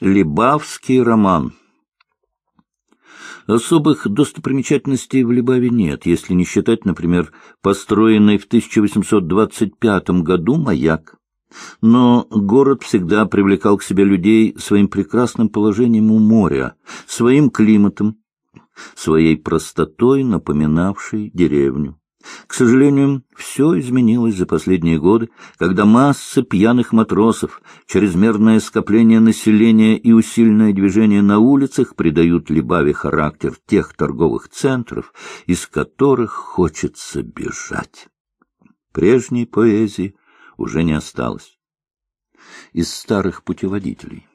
Либавский роман. Особых достопримечательностей в Либаве нет, если не считать, например, построенный в 1825 году маяк. Но город всегда привлекал к себе людей своим прекрасным положением у моря, своим климатом, своей простотой, напоминавшей деревню. К сожалению, все изменилось за последние годы, когда масса пьяных матросов, чрезмерное скопление населения и усиленное движение на улицах придают Либаве характер тех торговых центров, из которых хочется бежать. Прежней поэзии уже не осталось. Из старых путеводителей.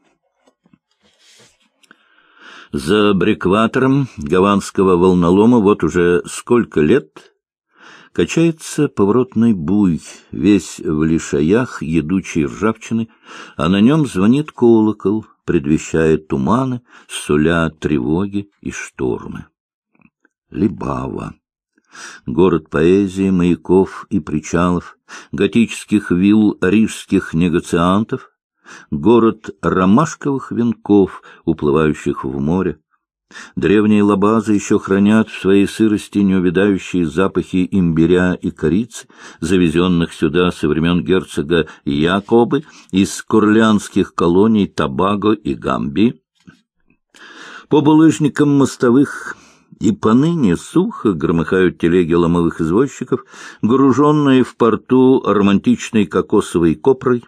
За брекватором гаванского волнолома вот уже сколько лет Качается поворотный буй, весь в лишаях едучей ржавчины, а на нем звонит колокол, предвещая туманы, суля тревоги и штормы. Либава. Город поэзии, маяков и причалов, готических вилл рижских негациантов, город ромашковых венков, уплывающих в море, Древние лабазы еще хранят в своей сырости неувядающие запахи имбиря и корицы, завезенных сюда со времен герцога Якобы из курлянских колоний Табаго и Гамби. По булыжникам мостовых и поныне сухо громыхают телеги ломовых извозчиков, груженные в порту романтичной кокосовой копрой.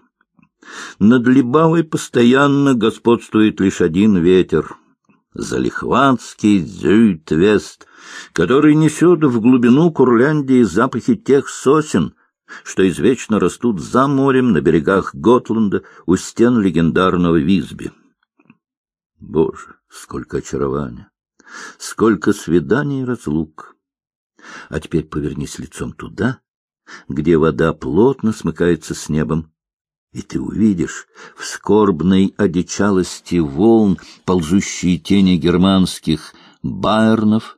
Над Либавой постоянно господствует лишь один ветер — залихватский дзюйтвест, который несет в глубину Курляндии запахи тех сосен, что извечно растут за морем на берегах Готланда у стен легендарного Визби. Боже, сколько очарования! Сколько свиданий и разлук! А теперь повернись лицом туда, где вода плотно смыкается с небом, и ты увидишь в скорбной одичалости волн ползущие тени германских байернов,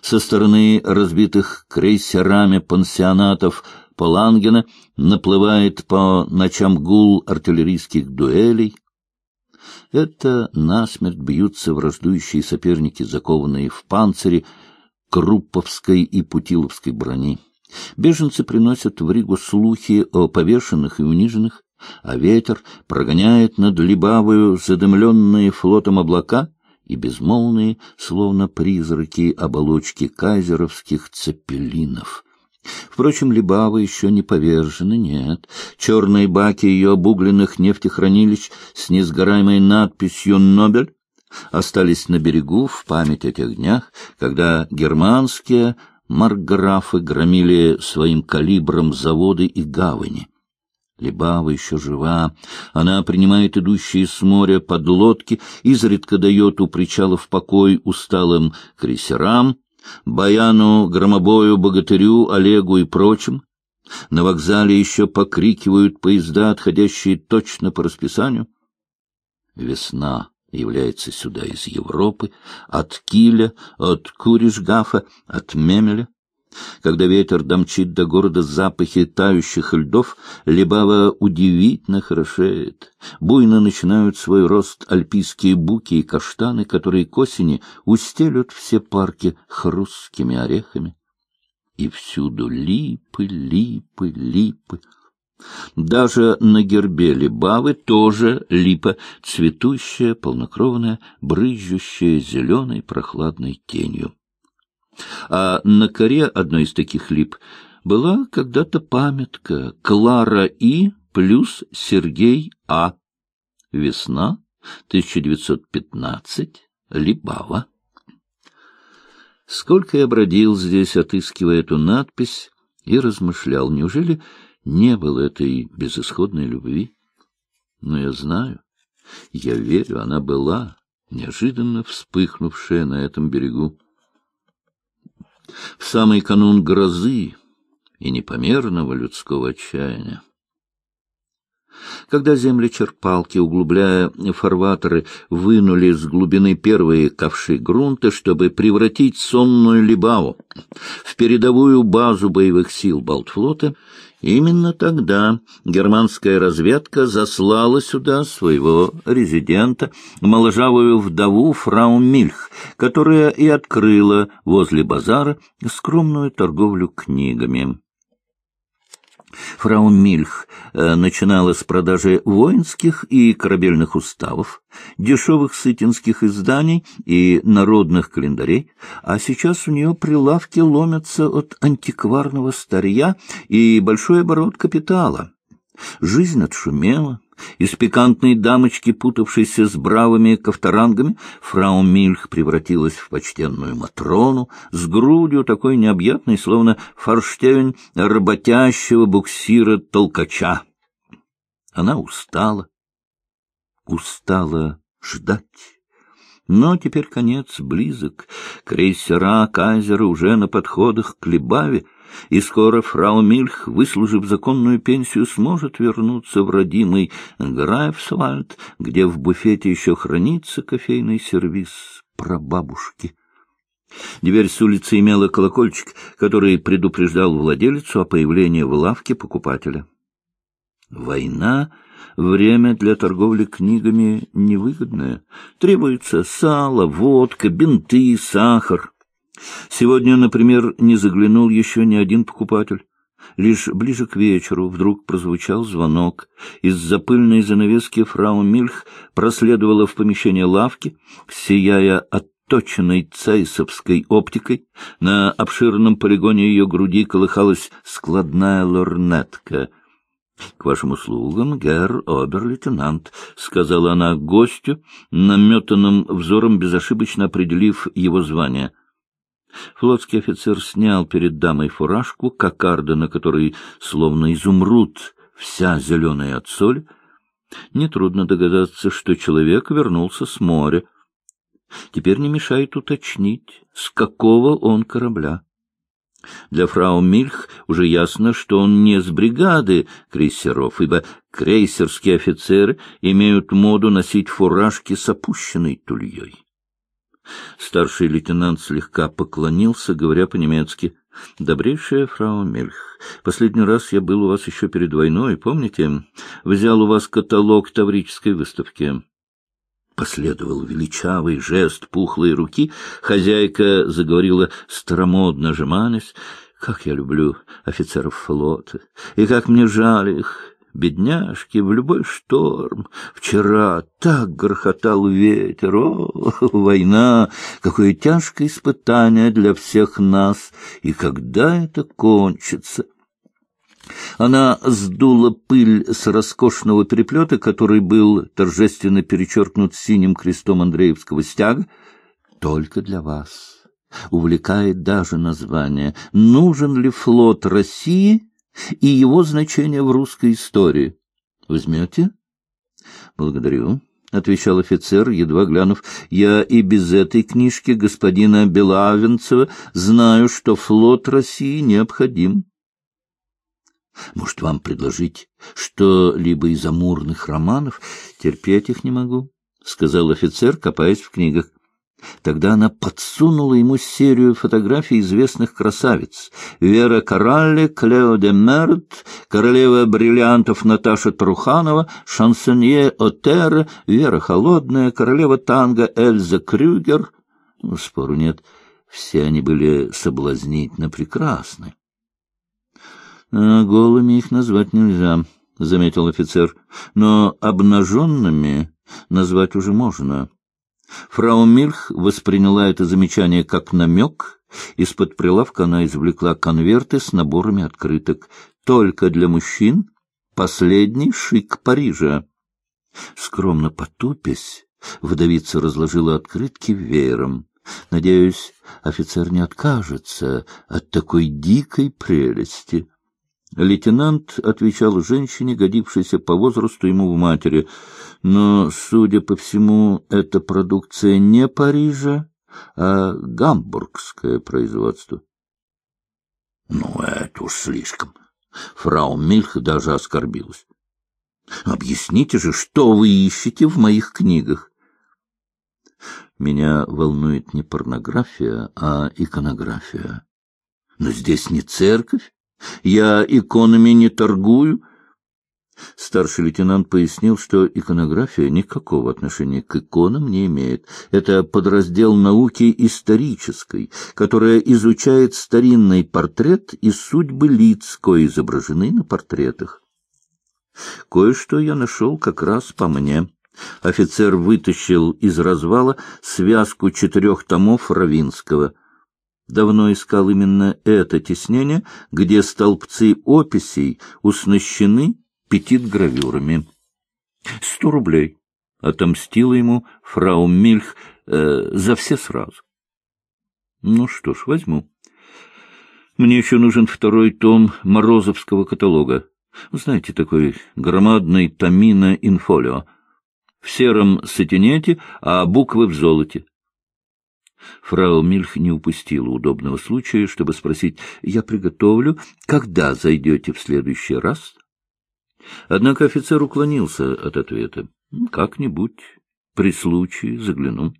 со стороны разбитых крейсерами пансионатов Полангена наплывает по ночам гул артиллерийских дуэлей. Это насмерть бьются враждующие соперники, закованные в панцире Крупповской и Путиловской брони. Беженцы приносят в Ригу слухи о повешенных и униженных, а ветер прогоняет над Либавою задымленные флотом облака и безмолвные, словно призраки оболочки кайзеровских цепелинов. Впрочем, Либава еще не повержена, нет. Черные баки ее обугленных нефтехранилищ с несгораемой надписью «Нобель» остались на берегу в память о тех днях, когда германские марграфы громили своим калибром заводы и гавани. Лебава еще жива. Она принимает идущие с моря подлодки, изредка дает у причалов покой усталым крейсерам, Баяну, Громобою, Богатырю, Олегу и прочим. На вокзале еще покрикивают поезда, отходящие точно по расписанию. Весна является сюда из Европы, от Киля, от Куришгафа, от Мемеля. Когда ветер домчит до города запахи тающих льдов, Лебава удивительно хорошеет. Буйно начинают свой рост альпийские буки и каштаны, которые к осени устелют все парки хрусткими орехами. И всюду липы, липы, липы. Даже на гербе Лебавы тоже липа, цветущая, полнокровная, брызжущая зеленой прохладной тенью а на коре одной из таких лип была когда-то памятка «Клара И плюс Сергей А». Весна 1915, Либава. Сколько я бродил здесь, отыскивая эту надпись, и размышлял, неужели не было этой безысходной любви? Но я знаю, я верю, она была, неожиданно вспыхнувшая на этом берегу в самый канун грозы и непомерного людского отчаяния. Когда землечерпалки, углубляя фарватеры, вынули с глубины первые ковши грунта, чтобы превратить сонную Либаву в передовую базу боевых сил Балтфлота, Именно тогда германская разведка заслала сюда своего резидента, моложавую вдову фрау Мильх, которая и открыла возле базара скромную торговлю книгами. Фрау Мильх э, начинала с продажи воинских и корабельных уставов, дешевых сытинских изданий и народных календарей, а сейчас у нее прилавки ломятся от антикварного старья и большой оборот капитала. Жизнь отшумела, из пикантной дамочки, путавшейся с бравыми ковторангами, фрау Мильх превратилась в почтенную Матрону с грудью такой необъятной, словно форштевень работящего буксира-толкача. Она устала, устала ждать. Но теперь конец близок. Крейсера Кайзера уже на подходах к Либаве, и скоро фрау Мильх, выслужив законную пенсию, сможет вернуться в родимый Грайфсвальд, где в буфете еще хранится кофейный сервиз прабабушки. Дверь с улицы имела колокольчик, который предупреждал владелицу о появлении в лавке покупателя. Война — время для торговли книгами невыгодное. Требуется сало, водка, бинты, сахар — Сегодня, например, не заглянул еще ни один покупатель. Лишь ближе к вечеру вдруг прозвучал звонок. Из-за пыльной занавески фрау Мильх проследовала в помещение лавки, сияя отточенной цейсовской оптикой. На обширном полигоне ее груди колыхалась складная лорнетка —— К вашим услугам, герр обер-лейтенант, — сказала она гостю, наметанным взором безошибочно определив его звание. Флотский офицер снял перед дамой фуражку, кокарда, на которой, словно изумруд, вся зеленая от соли. Нетрудно догадаться, что человек вернулся с моря. Теперь не мешает уточнить, с какого он корабля. Для фрау Мильх уже ясно, что он не с бригады крейсеров, ибо крейсерские офицеры имеют моду носить фуражки с опущенной тульей. Старший лейтенант слегка поклонился, говоря по-немецки. — Добрейшая фрау Мельх, последний раз я был у вас еще перед войной, помните? Взял у вас каталог таврической выставки. Последовал величавый жест пухлой руки. Хозяйка заговорила старомодно, жеманясь. Как я люблю офицеров флота, и как мне жаль их бедняжки, в любой шторм. Вчера так грохотал ветер, о, война, какое тяжкое испытание для всех нас, и когда это кончится? Она сдула пыль с роскошного переплета, который был торжественно перечеркнут синим крестом Андреевского стяга, только для вас. Увлекает даже название «Нужен ли флот России?» И его значение в русской истории. Возьмете? — Благодарю, — отвечал офицер, едва глянув. — Я и без этой книжки господина Белавинцева знаю, что флот России необходим. — Может, вам предложить что-либо из амурных романов? Терпеть их не могу, — сказал офицер, копаясь в книгах. Тогда она подсунула ему серию фотографий известных красавиц. Вера Коралли, Клео де Мерт, королева бриллиантов Наташа Труханова, шансонье Отера, Вера Холодная, королева танго Эльза Крюгер. Ну, спору нет, все они были соблазнительно прекрасны. А голыми их назвать нельзя, — заметил офицер, — но обнаженными назвать уже можно. Фрау Мильх восприняла это замечание как намек. Из-под прилавка она извлекла конверты с наборами открыток. Только для мужчин последний шик Парижа. Скромно потупясь, вдовица разложила открытки веером. Надеюсь, офицер не откажется от такой дикой прелести. Лейтенант отвечал женщине, годившейся по возрасту ему в матери, но, судя по всему, эта продукция не Парижа, а гамбургское производство. — Ну, это уж слишком. Фрау Мильх даже оскорбилась. — Объясните же, что вы ищете в моих книгах? Меня волнует не порнография, а иконография. Но здесь не церковь, Я иконами не торгую. Старший лейтенант пояснил, что иконография никакого отношения к иконам не имеет. Это подраздел науки исторической, которая изучает старинный портрет и судьбы лиц, кои изображены на портретах. Кое-что я нашел как раз по мне. Офицер вытащил из развала связку четырех томов Равинского. Давно искал именно это теснение, где столбцы описей уснащены петит-гравюрами. Сто рублей. Отомстила ему фрау Мильх э, за все сразу. Ну что ж, возьму. Мне еще нужен второй том Морозовского каталога. Знаете, такой громадный томина инфолио. В сером сатинете, а буквы в золоте. Фрау Мильх не упустила удобного случая, чтобы спросить, «Я приготовлю, когда зайдете в следующий раз?» Однако офицер уклонился от ответа. «Как-нибудь, при случае, загляну».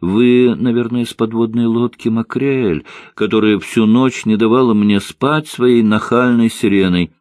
«Вы, наверное, с подводной лодки Макрель, которая всю ночь не давала мне спать своей нахальной сиреной».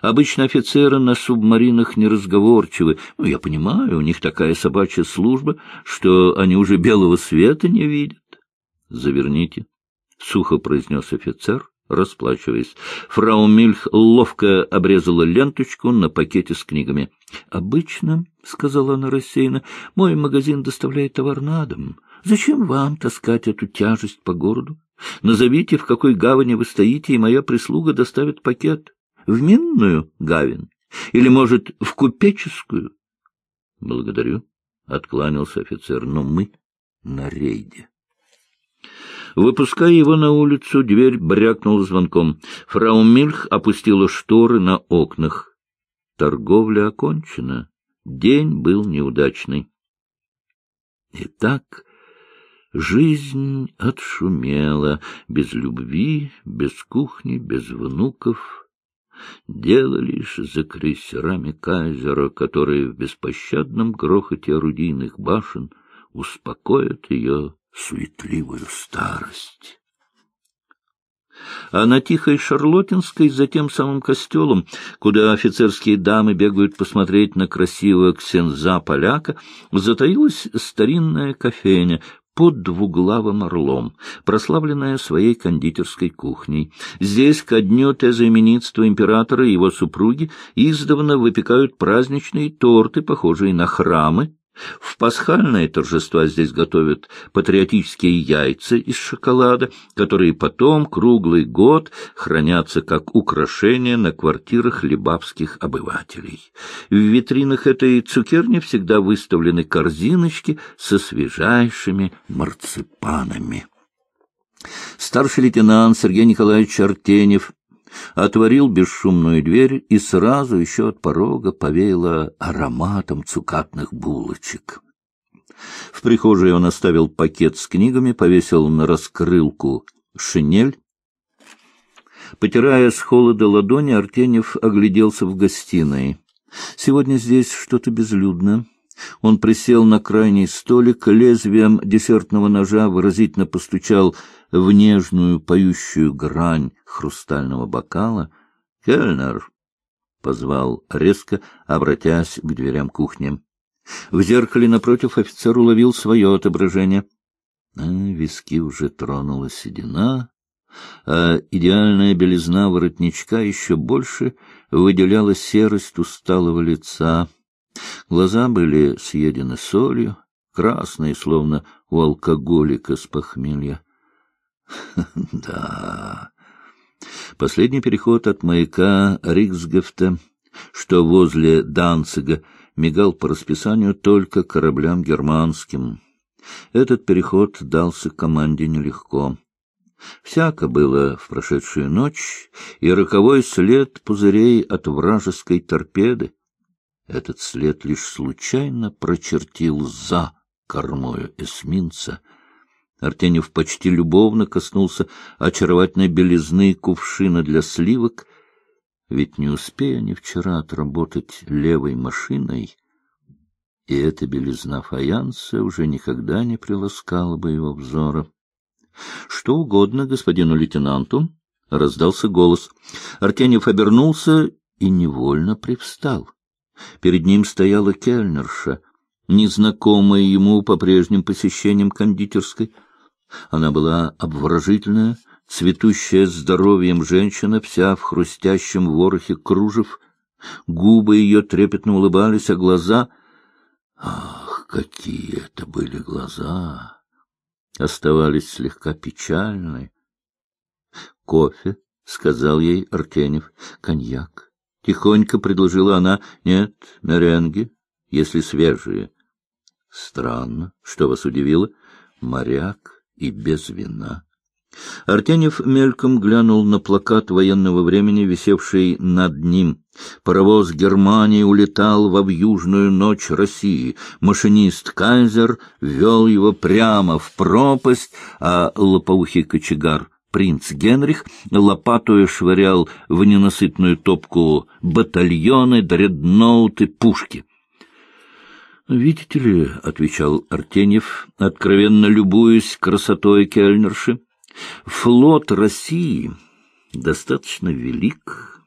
Обычно офицеры на субмаринах неразговорчивы. Ну, я понимаю, у них такая собачья служба, что они уже белого света не видят. — Заверните, — сухо произнес офицер, расплачиваясь. Фрау Мильх ловко обрезала ленточку на пакете с книгами. — Обычно, — сказала она рассеянно, — мой магазин доставляет товар на дом. Зачем вам таскать эту тяжесть по городу? Назовите, в какой гавани вы стоите, и моя прислуга доставит пакет. В Минную, Гавин? Или, может, в Купеческую? — Благодарю, — откланялся офицер, — но мы на рейде. Выпуская его на улицу, дверь брякнула звонком. Фрау Мильх опустила шторы на окнах. Торговля окончена. День был неудачный. Итак, жизнь отшумела, без любви, без кухни, без внуков — Дело лишь за крейсерами Кайзера, которые в беспощадном грохоте орудийных башен успокоят ее суетливую старость. А на Тихой Шарлотинской, за тем самым костелом, куда офицерские дамы бегают посмотреть на красивого ксенза-поляка, затаилась старинная кофейня, под двуглавым орлом, прославленная своей кондитерской кухней. Здесь ко дню тезаименитства императора и его супруги издавна выпекают праздничные торты, похожие на храмы, в пасхальные торжества здесь готовят патриотические яйца из шоколада, которые потом круглый год хранятся как украшение на квартирах либавских обывателей. В витринах этой цукерни всегда выставлены корзиночки со свежайшими марципанами. Старший лейтенант Сергей Николаевич Артенев отворил бесшумную дверь, и сразу еще от порога повеяло ароматом цукатных булочек. В прихожей он оставил пакет с книгами, повесил на раскрылку шинель. Потирая с холода ладони, Артенев огляделся в гостиной. Сегодня здесь что-то безлюдно. Он присел на крайний столик, лезвием десертного ножа выразительно постучал в нежную поющую грань хрустального бокала. «Кельнер!» — позвал резко, обратясь к дверям кухни. В зеркале напротив офицер уловил свое отображение. А виски уже тронула седина, а идеальная белизна воротничка еще больше выделяла серость усталого лица. Глаза были съедены солью, красные, словно у алкоголика с похмелья. Да. Последний переход от маяка Риксгефта, что возле Данцига, мигал по расписанию только кораблям германским. Этот переход дался команде нелегко. Всяко было в прошедшую ночь, и роковой след пузырей от вражеской торпеды. Этот след лишь случайно прочертил за кормою эсминца — Артенев почти любовно коснулся очаровательной белизны кувшина для сливок, ведь не успея они вчера отработать левой машиной, и эта белизна фаянса уже никогда не приласкала бы его взора. — Что угодно господину лейтенанту, — раздался голос. Артеньев обернулся и невольно привстал. Перед ним стояла кельнерша, незнакомая ему по прежним посещениям кондитерской. Она была обворожительная, цветущая здоровьем женщина, вся в хрустящем ворохе кружев. Губы ее трепетно улыбались, а глаза... Ах, какие это были глаза! Оставались слегка печальны. — Кофе, — сказал ей Артенев, — коньяк. Тихонько предложила она. — Нет, меренги, если свежие. — Странно. Что вас удивило? Моряк и без вина. Артенев мельком глянул на плакат военного времени, висевший над ним. Паровоз Германии улетал во вьюжную ночь России. Машинист Кайзер вел его прямо в пропасть, а лопоухий кочегар принц Генрих лопатою швырял в ненасытную топку батальоны, дредноуты, пушки. «Видите ли, — отвечал Артеньев, откровенно любуясь красотой кельнерши, — флот России достаточно велик,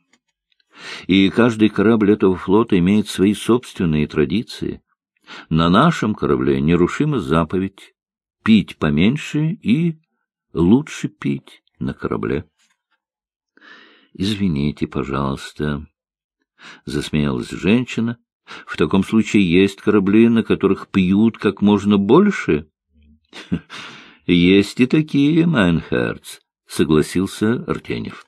и каждый корабль этого флота имеет свои собственные традиции. На нашем корабле нерушима заповедь — пить поменьше и лучше пить на корабле. — Извините, пожалуйста, — засмеялась женщина. — В таком случае есть корабли, на которых пьют как можно больше? — Есть и такие, mein Herz, — согласился Артеньев.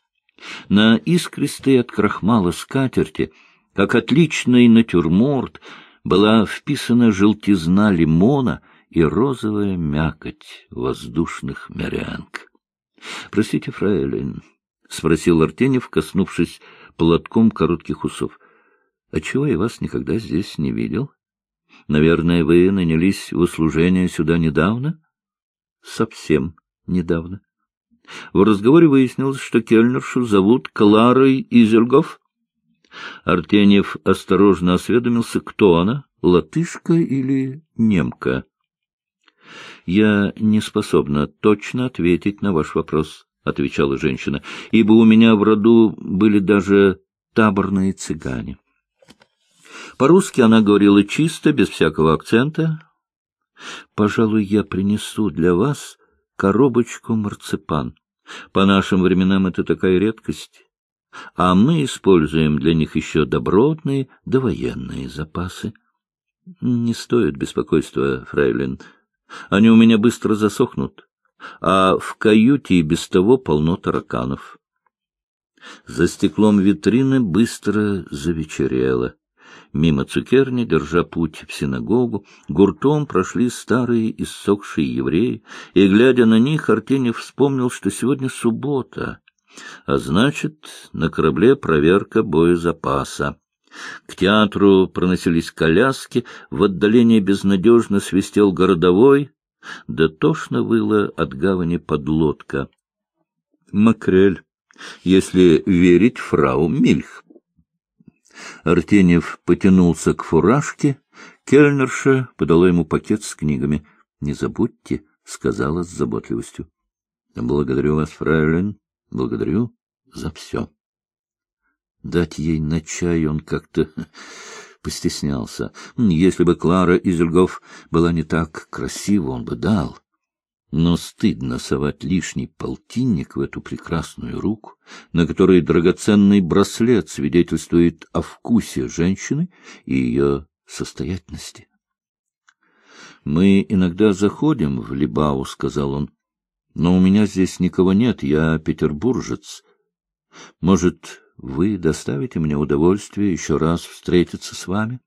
На искристой от крахмала скатерти, как отличный натюрморт, была вписана желтизна лимона — и розовая мякоть воздушных меренг. — Простите, фрейлейн, — спросил Артеньев, коснувшись платком коротких усов. — Отчего я вас никогда здесь не видел? Наверное, вы нанялись в услужение сюда недавно? — Совсем недавно. В разговоре выяснилось, что кельнершу зовут Кларой Изельгов. Артеньев осторожно осведомился, кто она, латышка или немка. — Я не способна точно ответить на ваш вопрос, — отвечала женщина, — ибо у меня в роду были даже таборные цыгане. По-русски она говорила чисто, без всякого акцента. — Пожалуй, я принесу для вас коробочку марципан. По нашим временам это такая редкость. А мы используем для них еще добротные довоенные запасы. Не стоит беспокойства, фрейлин, — они у меня быстро засохнут, а в каюте и без того полно тараканов. За стеклом витрины быстро завечерело. Мимо цукерни, держа путь в синагогу, гуртом прошли старые иссохшие евреи, и, глядя на них, Артеньев вспомнил, что сегодня суббота, а значит, на корабле проверка боезапаса. К театру проносились коляски, в отдалении безнадежно свистел городовой, да тошно выло от гавани подлодка. Макрель, если верить фрау Мильх. Артеньев потянулся к фуражке, кельнерша подала ему пакет с книгами. — Не забудьте, — сказала с заботливостью. — Благодарю вас, фрайлен, благодарю за все. Дать ей на чай он как-то постеснялся. Если бы Клара Изельгов была не так красива, он бы дал. Но стыдно совать лишний полтинник в эту прекрасную руку, на которой драгоценный браслет свидетельствует о вкусе женщины и ее состоятельности. «Мы иногда заходим в Либау», — сказал он, — «но у меня здесь никого нет, я петербуржец. Может, вы доставите мне удовольствие еще раз встретиться с вами.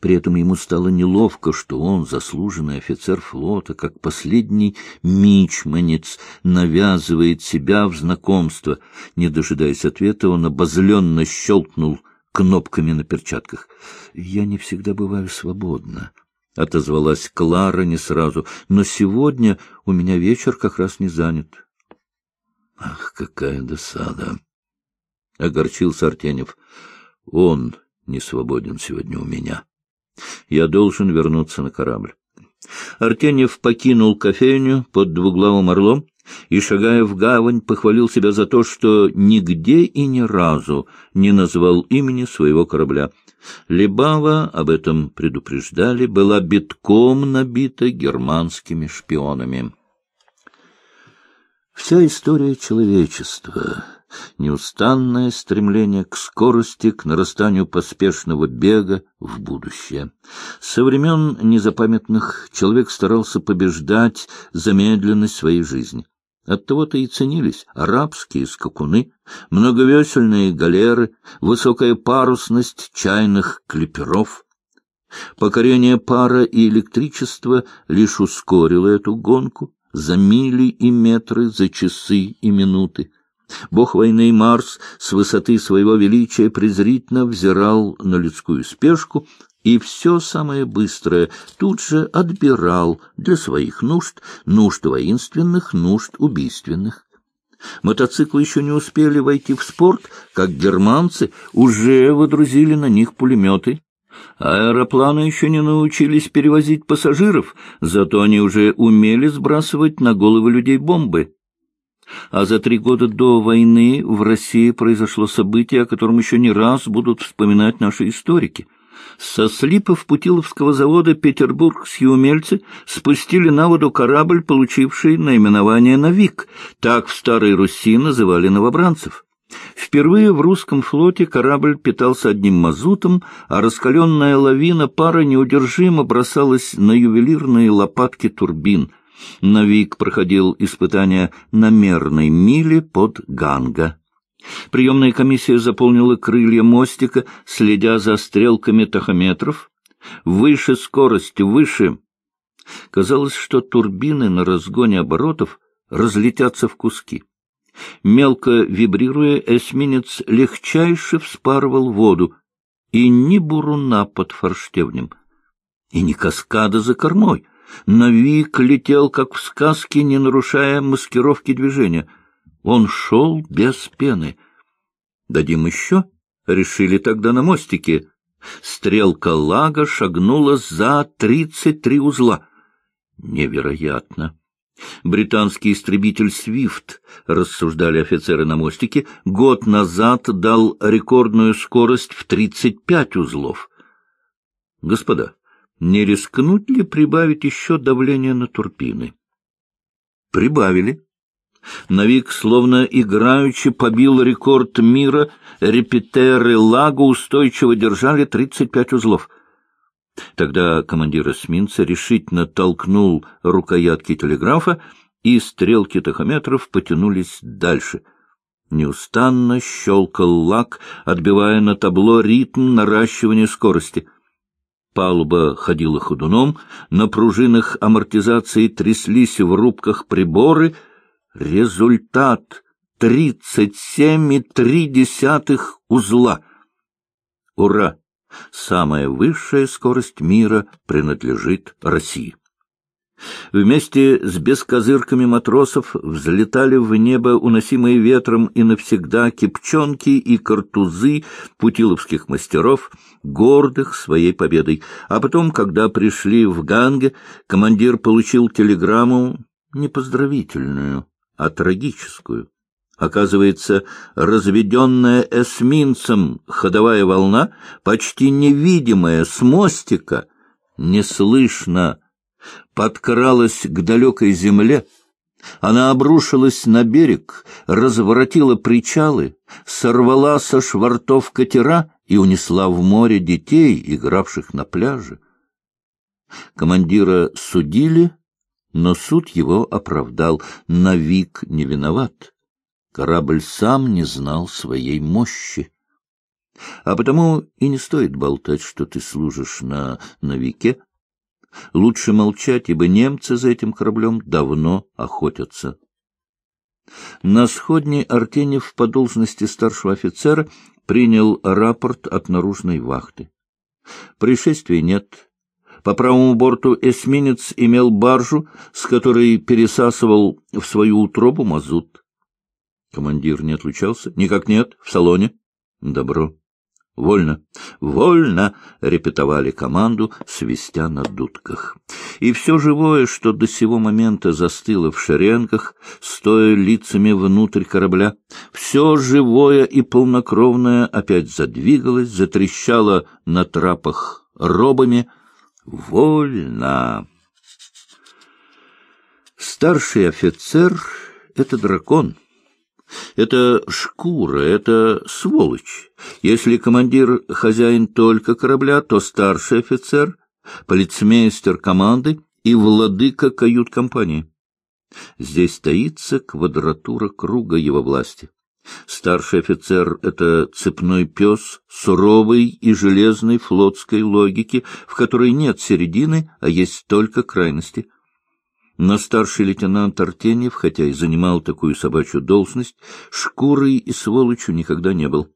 При этом ему стало неловко, что он, заслуженный офицер флота, как последний мичманец, навязывает себя в знакомство. Не дожидаясь ответа, он обозленно щелкнул кнопками на перчатках. — Я не всегда бываю свободна, — отозвалась Клара не сразу, — но сегодня у меня вечер как раз не занят. — Ах, какая досада! — огорчился Артенев. — Он не свободен сегодня у меня. Я должен вернуться на корабль. Артеньев покинул кофейню под двуглавым орлом, и, шагая в гавань, похвалил себя за то, что нигде и ни разу не назвал имени своего корабля. Лебава, об этом предупреждали, была битком набита германскими шпионами. Вся история человечества — неустанное стремление к скорости, к нарастанию поспешного бега в будущее. Со времен незапамятных человек старался побеждать замедленность своей жизни. Оттого-то и ценились арабские скакуны, многовесельные галеры, высокая парусность чайных клиперов. Покорение пара и электричества лишь ускорило эту гонку за мили и метры, за часы и минуты. Бог войны Марс с высоты своего величия презрительно взирал на людскую спешку и все самое быстрое тут же отбирал для своих нужд, нужд воинственных, нужд убийственных. Мотоциклы еще не успели войти в спорт, как германцы уже выдрузили на них пулеметы Аэропланы еще не научились перевозить пассажиров, зато они уже умели сбрасывать на головы людей бомбы. А за три года до войны в России произошло событие, о котором еще не раз будут вспоминать наши историки. Со слипов Путиловского завода петербургские умельцы спустили на воду корабль, получивший наименование «Навик». Так в Старой Руси называли новобранцев. Впервые в русском флоте корабль питался одним мазутом, а раскаленная лавина пара неудержимо бросалась на ювелирные лопатки турбин. Навик проходил испытания на мерной миле под Ганга. Приемная комиссия заполнила крылья мостика, следя за стрелками тахометров. Выше скорость, выше. Казалось, что турбины на разгоне оборотов разлетятся в куски. Мелко вибрируя, эсминец легчайше вспарывал воду, и ни буруна под форштевнем, и ни каскада за кормой. Навик летел, как в сказке, не нарушая маскировки движения. Он шел без пены. «Дадим еще?» — решили тогда на мостике. Стрелка лага шагнула за тридцать три узла. Невероятно! Британский истребитель «Свифт», рассуждали офицеры на мостике, год назад дал рекордную скорость в 35 узлов. Господа, не рискнуть ли прибавить еще давление на турбины? Прибавили. Навик словно играючи побил рекорд мира, репетеры Лагу устойчиво держали 35 узлов — Тогда командир эсминца решительно толкнул рукоятки телеграфа, и стрелки тахометров потянулись дальше. Неустанно щелкал лак, отбивая на табло ритм наращивания скорости. Палуба ходила ходуном, на пружинах амортизации тряслись в рубках приборы. Результат — тридцать семь и три десятых узла. Ура! Самая высшая скорость мира принадлежит России. Вместе с бескозырками матросов взлетали в небо уносимые ветром и навсегда кипчонки и картузы путиловских мастеров, гордых своей победой. А потом, когда пришли в Ганге, командир получил телеграмму не поздравительную, а трагическую. Оказывается, разведенная эсминцем ходовая волна, почти невидимая с мостика, неслышно подкралась к далекой земле, она обрушилась на берег, разворотила причалы, сорвала со швартов катера и унесла в море детей, игравших на пляже. Командира судили, но суд его оправдал. Навик не виноват. Корабль сам не знал своей мощи. А потому и не стоит болтать, что ты служишь на новике. Лучше молчать, ибо немцы за этим кораблем давно охотятся. На сходне Артенев по должности старшего офицера принял рапорт от наружной вахты. Происшествий нет. По правому борту эсминец имел баржу, с которой пересасывал в свою утробу мазут. Командир не отлучался? Никак нет. В салоне? Добро. Вольно, вольно репетовали команду, свистя на дудках. И все живое, что до сего момента застыло в шеренгах, стоя лицами внутрь корабля, все живое и полнокровное опять задвигалось, затрещало на трапах робами. Вольно! Старший офицер — это дракон — это шкура, это сволочь. Если командир — хозяин только корабля, то старший офицер — полицмейстер команды и владыка кают-компании. Здесь таится квадратура круга его власти. Старший офицер — это цепной пес суровой и железной флотской логики, в которой нет середины, а есть только крайности — но старший лейтенант Артеньев, хотя и занимал такую собачью должность, шкурой и сволочью никогда не был.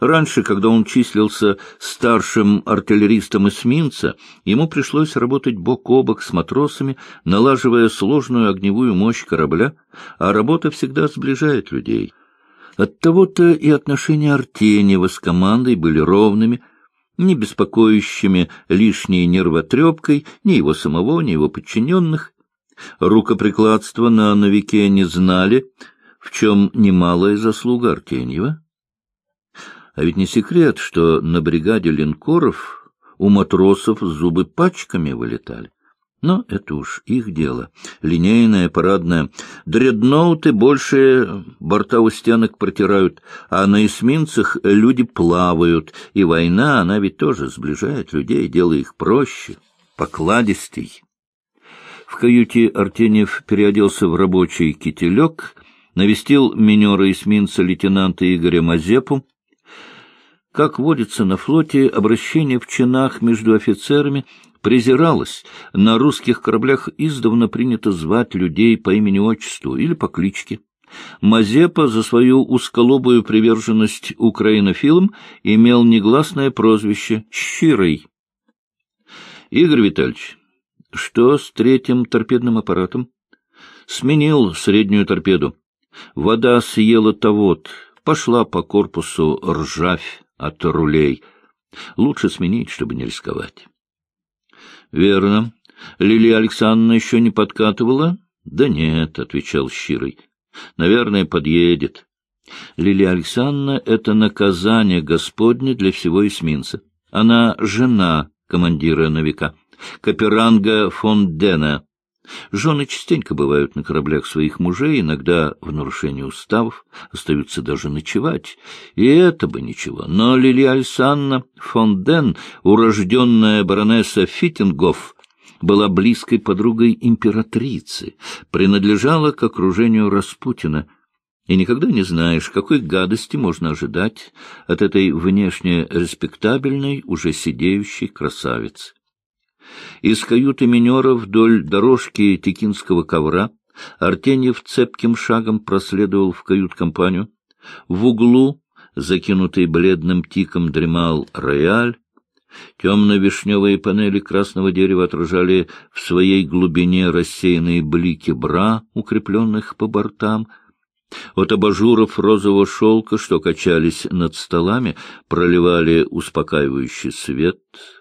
Раньше, когда он числился старшим артиллеристом эсминца, ему пришлось работать бок о бок с матросами, налаживая сложную огневую мощь корабля, а работа всегда сближает людей. Оттого-то и отношения Артеньева с командой были ровными, не беспокоящими лишней нервотрепкой ни его самого, ни его подчиненных, Рукоприкладства на новике не знали, в чем немалая заслуга Артеньева. А ведь не секрет, что на бригаде линкоров у матросов зубы пачками вылетали. Но это уж их дело. Линейное, парадное. Дредноуты больше борта у стенок протирают, а на эсминцах люди плавают, и война, она ведь тоже сближает людей, делая их проще, покладистей. В каюте Артеньев переоделся в рабочий кителек, навестил минера эсминца лейтенанта Игоря Мазепу. Как водится на флоте, обращение в чинах между офицерами презиралось. На русских кораблях издавна принято звать людей по имени-отчеству или по кличке. Мазепа за свою узколобую приверженность украинофилам имел негласное прозвище «Щирый». — Игорь Витальевич, что с третьим торпедным аппаратом? Сменил среднюю торпеду. Вода съела тавод, пошла по корпусу ржавь от рулей. Лучше сменить, чтобы не рисковать. Верно. Лилия Александровна еще не подкатывала? Да нет, — отвечал Щирый. Наверное, подъедет. Лилия Александровна — это наказание Господне для всего эсминца. Она жена командира новика. Каперанга фон Дена. Жены частенько бывают на кораблях своих мужей, иногда в нарушении уставов, остаются даже ночевать. И это бы ничего. Но Лилия Альсанна фон Ден, урожденная баронесса Фитингоф, была близкой подругой императрицы, принадлежала к окружению Распутина, и никогда не знаешь, какой гадости можно ожидать от этой внешне респектабельной, уже сидеющей красавицы. Из каюты минера вдоль дорожки текинского ковра Артеньев цепким шагом проследовал в кают-компанию. В углу, закинутый бледным тиком, дремал рояль. Темно-вишневые панели красного дерева отражали в своей глубине рассеянные блики бра, укрепленных по бортам. От абажуров розового шелка, что качались над столами, проливали успокаивающий свет —